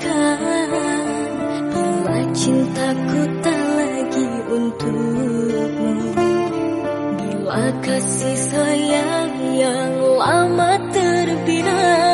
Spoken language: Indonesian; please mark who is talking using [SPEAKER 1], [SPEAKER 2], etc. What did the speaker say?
[SPEAKER 1] bayangkan Bila cintaku tak lagi untukmu. Bila kasih sayang yang lama terbina